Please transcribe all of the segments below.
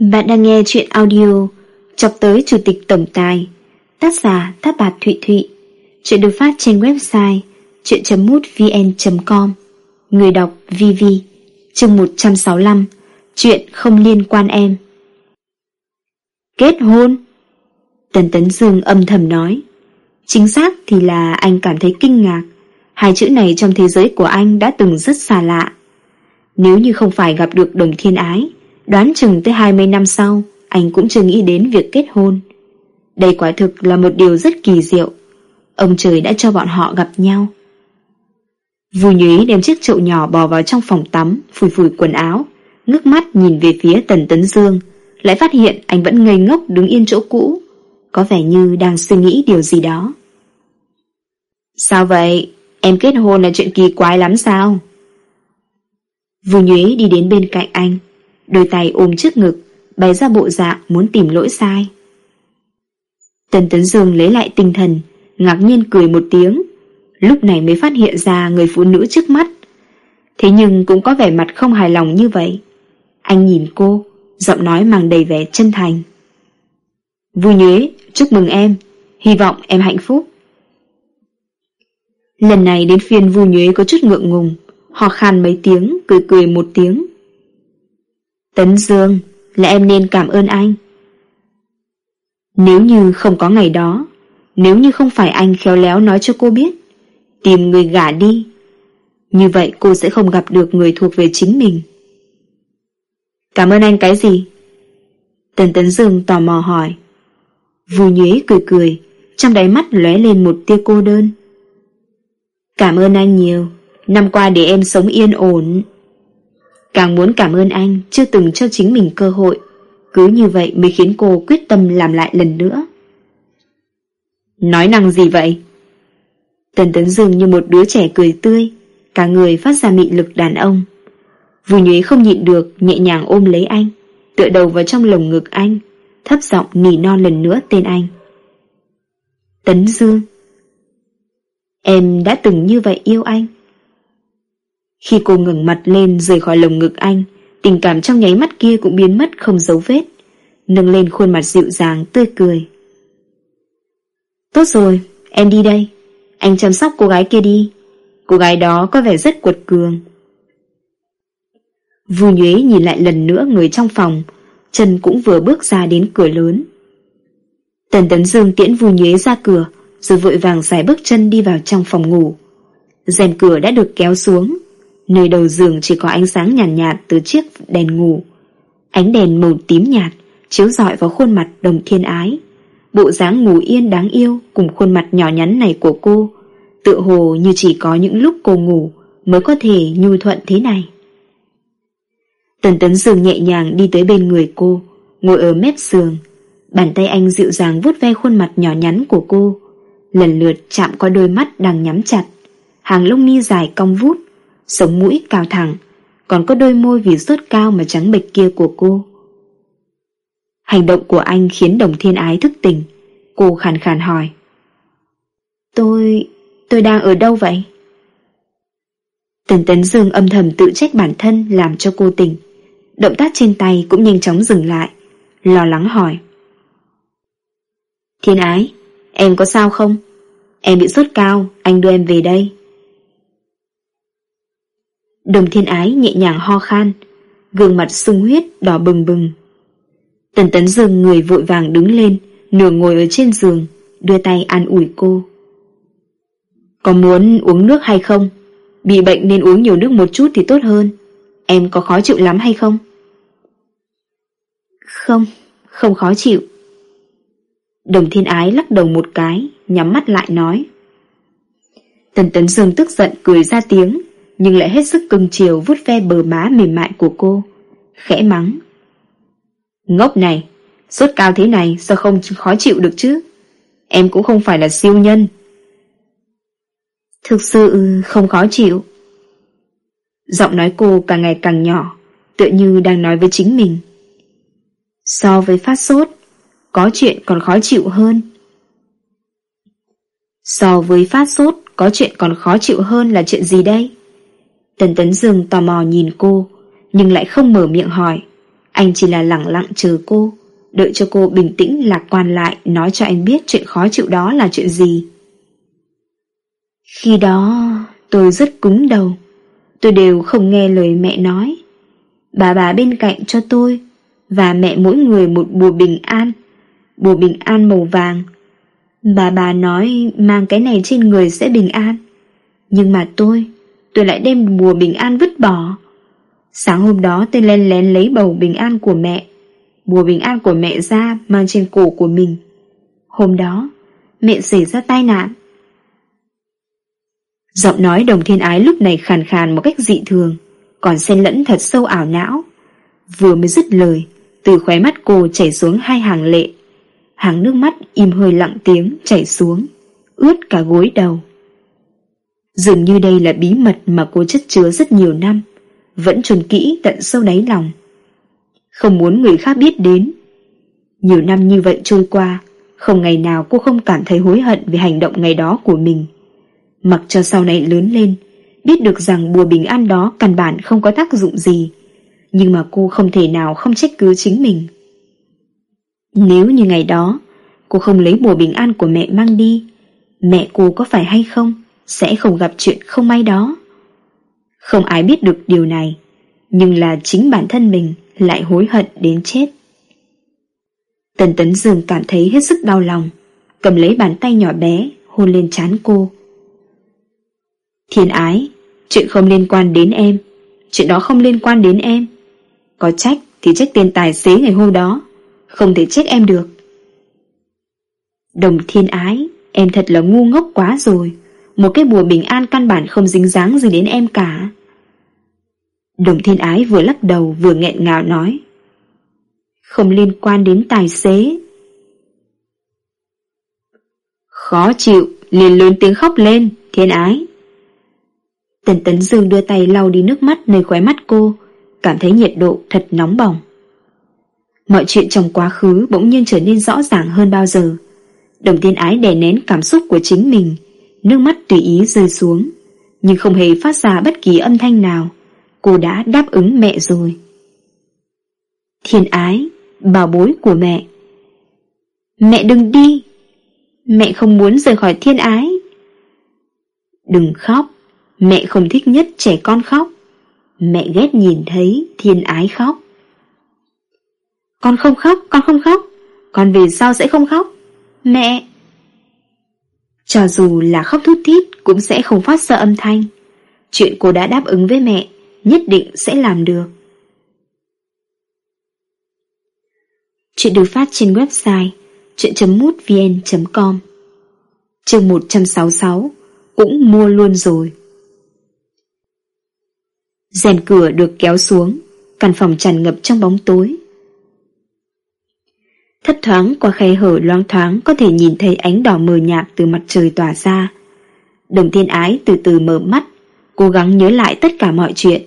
Bạn đang nghe chuyện audio Chọc tới Chủ tịch Tổng Tài, Tác giả Tháp Bạt Thụy Thụy. Chuyện được phát trên website chuyện.mútvn.com Người đọc VV Chương 165 Chuyện không liên quan em. Kết hôn? Tần Tấn Dương âm thầm nói. Chính xác thì là anh cảm thấy kinh ngạc. Hai chữ này trong thế giới của anh đã từng rất xa lạ. Nếu như không phải gặp được đồng thiên ái Đoán chừng tới 20 năm sau Anh cũng chưa nghĩ đến việc kết hôn Đây quả thực là một điều rất kỳ diệu Ông trời đã cho bọn họ gặp nhau Vù nhúy đem chiếc chậu nhỏ bò vào trong phòng tắm Phủi phủi quần áo Ngước mắt nhìn về phía Tần Tấn Dương Lại phát hiện anh vẫn ngây ngốc đứng yên chỗ cũ Có vẻ như đang suy nghĩ điều gì đó Sao vậy? Em kết hôn là chuyện kỳ quái lắm sao? Vù nhúy đi đến bên cạnh anh Đôi tay ôm trước ngực, Bày ra bộ dạng muốn tìm lỗi sai. Tần Tấn Dương lấy lại tinh thần, Ngạc nhiên cười một tiếng. Lúc này mới phát hiện ra người phụ nữ trước mắt. Thế nhưng cũng có vẻ mặt không hài lòng như vậy. Anh nhìn cô, Giọng nói mang đầy vẻ chân thành. Vui nhuế Chúc mừng em, Hy vọng em hạnh phúc. Lần này đến phiên vui nhuế có chút ngượng ngùng Họ khan mấy tiếng, Cười cười một tiếng. Tấn Dương, Là em nên cảm ơn anh. Nếu như không có ngày đó, Nếu như không phải anh khéo léo nói cho cô biết, Tìm người gả đi, Như vậy cô sẽ không gặp được người thuộc về chính mình. Cảm ơn anh cái gì? Tần Tấn Dương tò mò hỏi. Vù nhuế cười cười, Trong đáy mắt lóe lên một tia cô đơn. Cảm ơn anh nhiều, Năm qua để em sống yên ổn. Càng muốn cảm ơn anh, Chưa từng cho chính mình cơ hội. Cứ như vậy mới khiến cô quyết tâm làm lại lần nữa. Nói năng gì vậy? Tần Tấn Dương như một đứa trẻ cười tươi, Cả người phát ra mị lực đàn ông. Vù nhuế không nhịn được, Nhẹ nhàng ôm lấy anh, Tựa đầu vào trong lồng ngực anh, Thấp giọng nỉ non lần nữa tên anh. Tấn Dương, Em đã từng như vậy yêu anh khi cô ngừng mặt lên rời khỏi lồng ngực anh Tình cảm trong nháy mắt kia cũng biến mất không dấu vết. Nâng lên khuôn mặt dịu dàng tươi cười. Tốt rồi, em đi đây. Anh chăm sóc cô gái kia đi. Cô gái đó có vẻ rất quật cường. Vu Nhuế nhìn lại lần nữa người trong phòng Trần cũng vừa bước ra đến cửa lớn. Tần Tấn Dương tiễn Vu Nhuế ra cửa Rồi vội vàng giải bước chân đi vào trong phòng ngủ. Rèm cửa đã được kéo xuống. Nơi đầu giường chỉ có ánh sáng nhàn nhạt, nhạt từ chiếc đèn ngủ. Ánh đèn màu tím nhạt chiếu rọi vào khuôn mặt đồng thiên ái. Bộ dáng ngủ yên đáng yêu cùng khuôn mặt nhỏ nhắn này của cô, tự hồ như chỉ có những lúc cô ngủ mới có thể nhu thuận thế này. Tần tấn giường nhẹ nhàng đi tới bên người cô, ngồi ở mép giường. Bàn tay anh dịu dàng vuốt ve khuôn mặt nhỏ nhắn của cô, lần lượt chạm qua đôi mắt đang nhắm chặt, hàng lông mi dài cong vút, sống mũi cao thẳng, còn có đôi môi vì sốt cao mà trắng bệch kia của cô. Hành động của anh khiến đồng thiên ái thức tỉnh, cô khàn khàn hỏi. Tôi... tôi đang ở đâu vậy? Tần Tấn Dương âm thầm tự trách bản thân làm cho cô tỉnh. Động tác trên tay cũng nhanh chóng dừng lại, lo lắng hỏi. Thiên ái, em có sao không? Em bị sốt cao, anh đưa em về đây. Đồng thiên ái nhẹ nhàng ho khan Gương mặt sung huyết đỏ bừng bừng. Tần tấn dừng người vội vàng đứng lên Nửa ngồi ở trên giường Đưa tay an ủi cô. Có muốn uống nước hay không? Bị bệnh nên uống nhiều nước một chút thì tốt hơn. Em có khó chịu lắm hay không? Không, không khó chịu. Đồng thiên ái lắc đầu một cái Nhắm mắt lại nói. Tần tấn dương tức giận cười ra tiếng nhưng lại hết sức cưng chiều vuốt ve bờ má mềm mại của cô, khẽ mắng. Ngốc này, sốt cao thế này sao không khó chịu được chứ? Em cũng không phải là siêu nhân. Thực sự không khó chịu. Giọng nói cô càng ngày càng nhỏ, tựa như đang nói với chính mình. So với phát sốt, có chuyện còn khó chịu hơn. So với phát sốt, có chuyện còn khó chịu hơn là chuyện gì đây? Tần Tấn Dương tò mò nhìn cô, nhưng lại không mở miệng hỏi. Anh chỉ là lặng lặng chờ cô Đợi cho cô bình tĩnh lạc quan lại Nói cho anh biết chuyện khó chịu đó là chuyện gì. Khi đó tôi rất cứng đầu. Tôi đều không nghe lời mẹ nói. Bà bà bên cạnh cho tôi Và mẹ mỗi người một bùa bình an Bùa bình an màu vàng. Bà bà nói mang cái này trên người sẽ bình an Nhưng mà tôi Tôi lại đem bùa bình an vứt bỏ. Sáng hôm đó, tôi lén lén lấy bầu bình an của mẹ Bùa bình an của mẹ ra Mang trên cổ của mình. Hôm đó, Mẹ xảy ra tai nạn. Giọng nói đồng thiên ái lúc này khàn khàn một cách dị thường, Còn xen lẫn thật sâu ảo não. Vừa mới dứt lời, Từ khóe mắt cô chảy xuống hai hàng lệ. Hàng nước mắt im hơi lặng tiếng chảy xuống, Ướt cả gối đầu. Dường như đây là bí mật mà cô chất chứa rất nhiều năm, Vẫn chuẩn kỹ tận sâu đáy lòng. Không muốn người khác biết đến. Nhiều năm như vậy trôi qua, Không ngày nào cô không cảm thấy hối hận Về hành động ngày đó của mình. Mặc cho sau này lớn lên, Biết được rằng bùa bình an đó Căn bản không có tác dụng gì, Nhưng mà cô không thể nào không trách cứ chính mình. Nếu như ngày đó, Cô không lấy bùa bình an của mẹ mang đi, Mẹ cô có phải hay không? Sẽ không gặp chuyện không may đó. Không ai biết được điều này, Nhưng là chính bản thân mình Lại hối hận đến chết. Tần Tấn Dương cảm thấy hết sức đau lòng, Cầm lấy bàn tay nhỏ bé, Hôn lên trán cô. Thiên ái, Chuyện không liên quan đến em, Chuyện đó không liên quan đến em. Có trách thì trách tiền tài xế ngày hôm đó, Không thể trách em được. Đồng thiên ái, Em thật là ngu ngốc quá rồi. Một cái bùa bình an căn bản không dính dáng gì đến em cả Đồng thiên ái vừa lắc đầu vừa nghẹn ngào nói Không liên quan đến tài xế Khó chịu liền lớn tiếng khóc lên Thiên ái Tần Tấn Dương đưa tay lau đi nước mắt nơi khóe mắt cô, cảm thấy nhiệt độ thật nóng bỏng. Mọi chuyện trong quá khứ bỗng nhiên trở nên rõ ràng hơn bao giờ. Đồng Thiên ái đè nén cảm xúc của chính mình, nước mắt tùy ý rơi xuống, nhưng không hề phát ra bất kỳ âm thanh nào. Cô đã đáp ứng mẹ rồi. Thiên ái, bảo bối của mẹ. Mẹ đừng đi. Mẹ không muốn rời khỏi thiên ái. Đừng khóc. Mẹ không thích nhất trẻ con khóc Mẹ ghét nhìn thấy thiên ái khóc Con không khóc, con không khóc Con về sau sẽ không khóc Mẹ cho dù là khóc thút thít Cũng sẽ không phát ra âm thanh. Chuyện cô đã đáp ứng với mẹ Nhất định sẽ làm được. Chuyện được phát trên website chuyện.mútvn.com Chương 166 Cũng mua luôn rồi. Rèm cửa được kéo xuống, căn phòng tràn ngập trong bóng tối. Thấp thoáng qua khe hở loang thoáng có thể nhìn thấy ánh đỏ mờ nhạt từ mặt trời tỏa ra. Đồng thiên ái từ từ mở mắt, cố gắng nhớ lại tất cả mọi chuyện.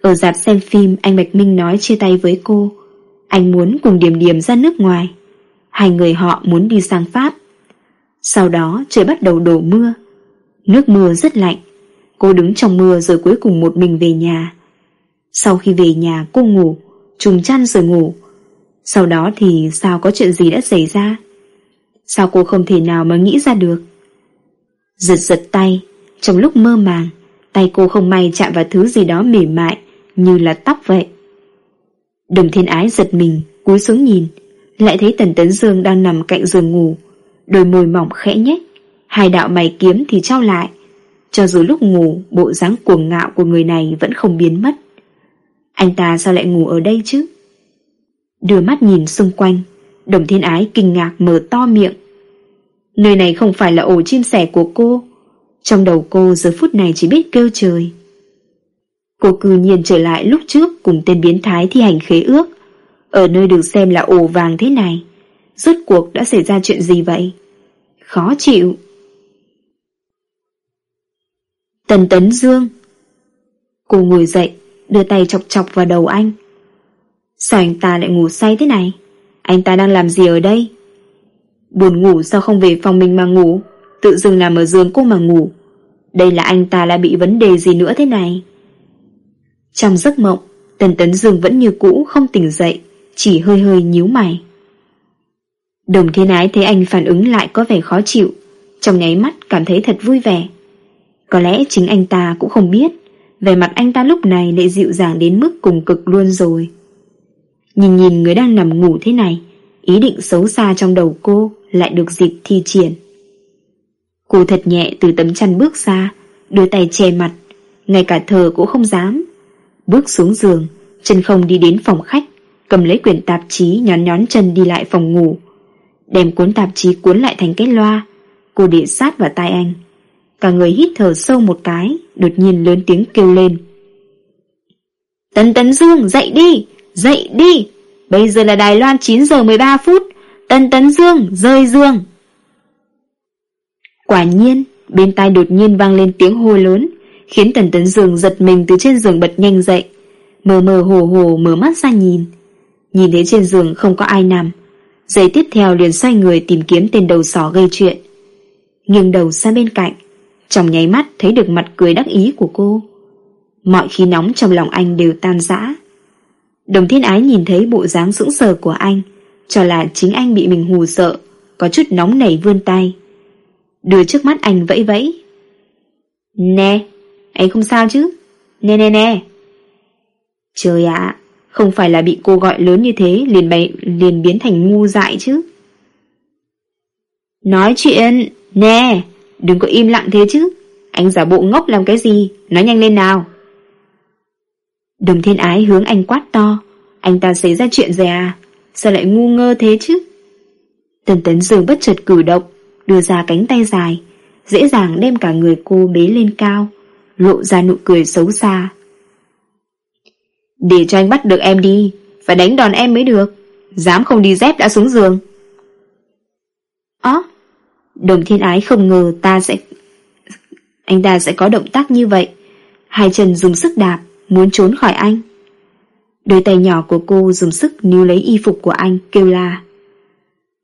Ở dạp xem phim anh Bạch Minh nói chia tay với cô. Anh muốn cùng điểm điểm ra nước ngoài. Hai người họ muốn đi sang Pháp. Sau đó trời bắt đầu đổ mưa. Nước mưa rất lạnh. Cô đứng trong mưa rồi cuối cùng một mình về nhà. Sau khi về nhà cô ngủ, trùng chăn rồi ngủ. Sau đó thì sao có chuyện gì đã xảy ra? Sao cô không thể nào mà nghĩ ra được? Giật giật tay, trong lúc mơ màng, tay cô không may chạm vào thứ gì đó mềm mại, như là tóc vậy. Đồng thiên ái giật mình, cúi xuống nhìn, lại thấy Tần Tấn Dương đang nằm cạnh giường ngủ, đôi môi mỏng khẽ nhếch, hai đạo mày kiếm thì trao lại. Cho dù lúc ngủ Bộ dáng cuồng ngạo của người này Vẫn không biến mất Anh ta sao lại ngủ ở đây chứ Đưa mắt nhìn xung quanh. Đồng thiên ái kinh ngạc mở to miệng. Nơi này không phải là ổ chim sẻ của cô. Trong đầu cô giờ phút này chỉ biết kêu trời. Cô cư nhiên trở lại lúc trước Cùng tên biến thái thi hành khế ước. Ở nơi được xem là ổ vàng thế này, Rốt cuộc đã xảy ra chuyện gì vậy? Khó chịu. Tần Tấn Dương. Cô ngồi dậy, Đưa tay chọc chọc vào đầu anh. Sao anh ta lại ngủ say thế này Anh ta đang làm gì ở đây Buồn ngủ sao không về phòng mình mà ngủ Tự dưng nằm ở giường cô mà ngủ Đây là anh ta lại bị vấn đề gì nữa thế này Trong giấc mộng Tần Tấn Dương vẫn như cũ không tỉnh dậy, chỉ hơi hơi nhíu mày. Đồng thiên ái thấy anh phản ứng lại có vẻ khó chịu, trong nháy mắt cảm thấy thật vui vẻ. Có lẽ chính anh ta cũng không biết, về mặt anh ta lúc này lại dịu dàng đến mức cùng cực luôn rồi. Nhìn nhìn người đang nằm ngủ thế này, ý định xấu xa trong đầu cô lại được dịp thi triển. Cô thật nhẹ từ tấm chăn bước ra, đưa tay che mặt, ngay cả thờ cũng không dám. Bước xuống giường, chân không đi đến phòng khách, cầm lấy quyển tạp chí nhón nhón chân đi lại phòng ngủ. Đem cuốn tạp chí cuốn lại thành cái loa, cô để sát vào tai anh. Cả người hít thở sâu một cái, đột nhiên lớn tiếng kêu lên. Tấn Tấn Dương, dậy đi, dậy đi, bây giờ là Đài Loan 9 giờ 13 phút, Tân Tấn Dương, rơi dương. Quả nhiên, bên tai đột nhiên vang lên tiếng hô lớn, khiến Tần Tấn Dương giật mình từ trên giường bật nhanh dậy. Mờ mờ hồ hồ mở mắt ra nhìn. Nhìn thấy trên giường không có ai nằm. Giây tiếp theo liền xoay người tìm kiếm tên đầu sỏ gây chuyện. Nghiêng đầu sang bên cạnh, trong nháy mắt thấy được mặt cười đắc ý của cô. Mọi khí nóng trong lòng anh đều tan rã. Đồng thiên ái nhìn thấy bộ dáng sững sờ của anh, cho là chính anh bị mình hù sợ, có chút nóng nảy vươn tay. Đưa trước mắt anh vẫy vẫy. Nè, anh không sao chứ? Nè nè nè. Trời ạ, không phải là bị cô gọi lớn như thế liền bày, liền biến thành ngu dại chứ. Nói chuyện, nè, đừng có im lặng thế chứ. Anh giả bộ ngốc làm cái gì, nói nhanh lên nào. Đồng thiên ái hướng anh quát to, anh ta xảy ra chuyện gì à, sao lại ngu ngơ thế chứ? Tần tấn dường bất chợt cử động, đưa ra cánh tay dài, dễ dàng đem cả người cô bế lên cao, lộ ra nụ cười xấu xa. Để cho anh bắt được em đi, phải đánh đòn em mới được, dám không đi dép đã xuống giường. Ó, đồng thiên ái không ngờ ta sẽ... Anh ta sẽ có động tác như vậy, hai chân dùng sức đạp, muốn trốn khỏi anh. Đôi tay nhỏ của cô dùng sức níu lấy y phục của anh, kêu la.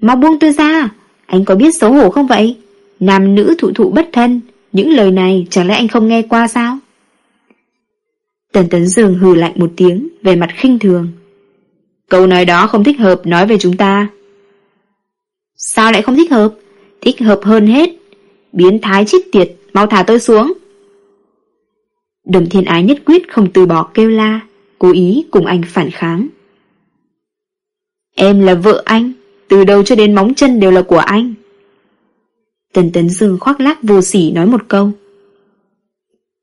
Mau buông tôi ra, anh có biết xấu hổ không vậy? Nam nữ thụ thụ bất thân, những lời này chẳng lẽ anh không nghe qua sao? Tần Tấn dường hừ lạnh một tiếng, về mặt khinh thường. Câu nói đó không thích hợp nói về chúng ta. Sao lại không thích hợp? Thích hợp hơn hết. Biến thái chít tiệt, mau thả tôi xuống. Đồng thiên ái nhất quyết không từ bỏ kêu la, cố ý cùng anh phản kháng. Em là vợ anh, từ đầu cho đến móng chân đều là của anh. Tần Tấn Dương khoác lác vô sỉ nói một câu.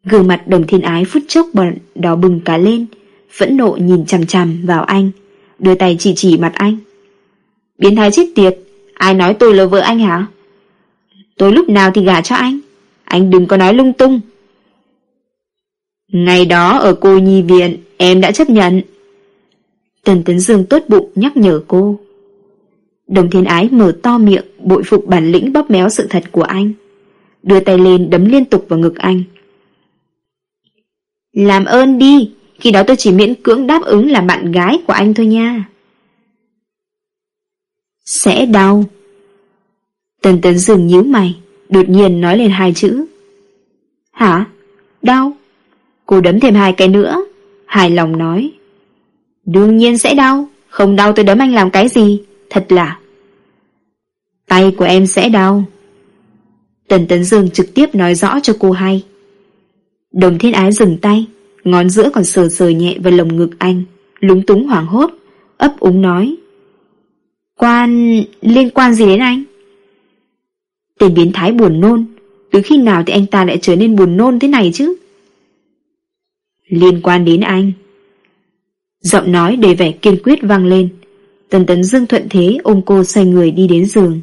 Gương mặt đồng thiên ái phút chốc bọn đỏ bừng cả lên, phẫn nộ nhìn chằm chằm vào anh, đưa tay chỉ chỉ mặt anh. Biến thái chết tiệt, ai nói tôi là vợ anh hả? Tôi lúc nào thì gả cho anh, anh đừng có nói lung tung. Ngày đó ở cô nhi viện, em đã chấp nhận. Tần Tấn Dương tốt bụng nhắc nhở cô. Đồng thiên ái mở to miệng, bội phục bản lĩnh bóp méo sự thật của anh. Đưa tay lên đấm liên tục vào ngực anh. Làm ơn đi, khi đó tôi chỉ miễn cưỡng đáp ứng là bạn gái của anh thôi nha. Sẽ đau. Tần tấn dương nhíu mày, đột nhiên nói lên hai chữ. Hả? Đau? Cô đấm thêm hai cái nữa, hài lòng nói. Đương nhiên sẽ đau, không đau tôi đấm anh làm cái gì, thật là. Tay của em sẽ đau. Tần Tấn Dương trực tiếp nói rõ cho cô hay. Đồng thiên ái dừng tay, ngón giữa còn sờ sờ nhẹ vào lồng ngực anh, lúng túng hoảng hốt, ấp úng nói. Quan... liên quan gì đến anh? Tên biến thái buồn nôn, từ khi nào thì anh ta lại trở nên buồn nôn thế này chứ? Liên quan đến anh. Giọng nói đầy vẻ kiên quyết vang lên, Tần tấn dương thuận thế ôm cô xoay người đi đến giường.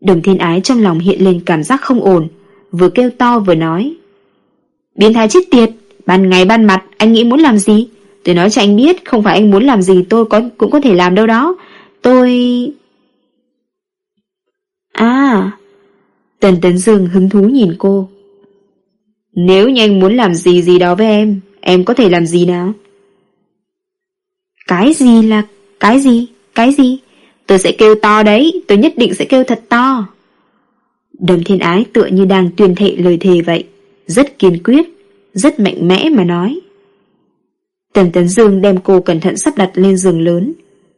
Đồng thiên ái trong lòng hiện lên cảm giác không ổn, vừa kêu to vừa nói. Biến thái chết tiệt, ban ngày ban mặt anh nghĩ muốn làm gì? Tôi nói cho anh biết không phải anh muốn làm gì tôi có cũng có thể làm đâu đó. Tôi... À... Tần Tấn Dương hứng thú nhìn cô. Nếu như anh muốn làm gì gì đó với em, em có thể làm gì nào? Cái gì là... cái gì? Cái gì? Tôi sẽ kêu to đấy, tôi nhất định sẽ kêu thật to. Đầm thiên ái tựa như đang tuyên thệ lời thề vậy, rất kiên quyết, rất mạnh mẽ mà nói. Tần Tấn Dương đem cô cẩn thận sắp đặt lên giường lớn,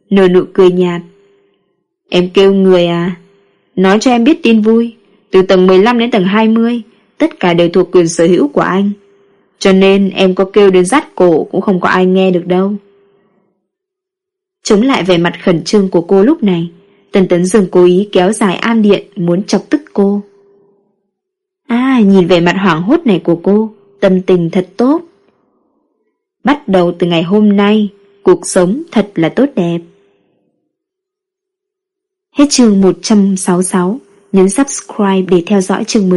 nở nụ cười nhạt. Em kêu người à? Nói cho em biết tin vui, từ tầng 15 đến tầng 20, tất cả đều thuộc quyền sở hữu của anh. Cho nên em có kêu đến rát cổ cũng không có ai nghe được đâu. Chống lại vẻ mặt khẩn trương của cô lúc này, Tần Tấn Dương cố ý kéo dài an điện muốn chọc tức cô. À, nhìn vẻ mặt hoảng hốt này của cô, tâm tình thật tốt. Bắt đầu từ ngày hôm nay, cuộc sống thật là tốt đẹp. Hết chương 166, nhấn subscribe để theo dõi chương mới